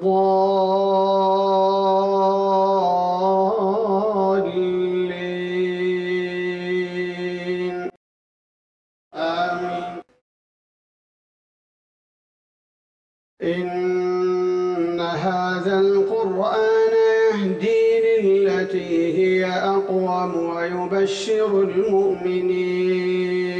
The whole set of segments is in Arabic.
الضالين. آمين. إن هذا القرآن يهدي للتي هي أقوم ويبشر المؤمنين.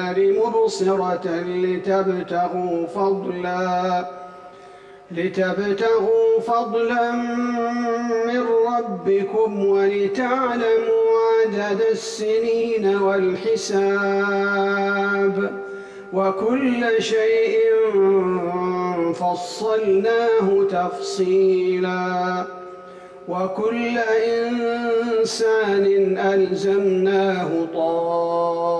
النهار مبصرة لتبتغوا فضلا لتبتغوا فضلا من ربكم ولتعلموا عدد السنين والحساب. وكل شيء فصلناه تفصيلا. وكل إنسان ألزمناه طائره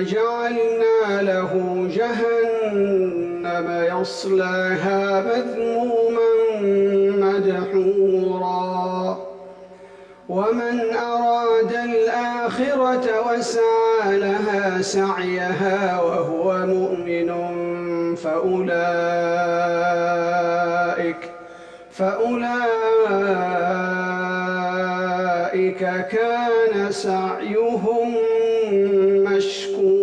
جعلنا له جهنم يصلاها مذموما مدحورا. ومن أراد الآخرة وسعى لها سعيها وهو مؤمن فأولئك فأولئك كان سعيهم com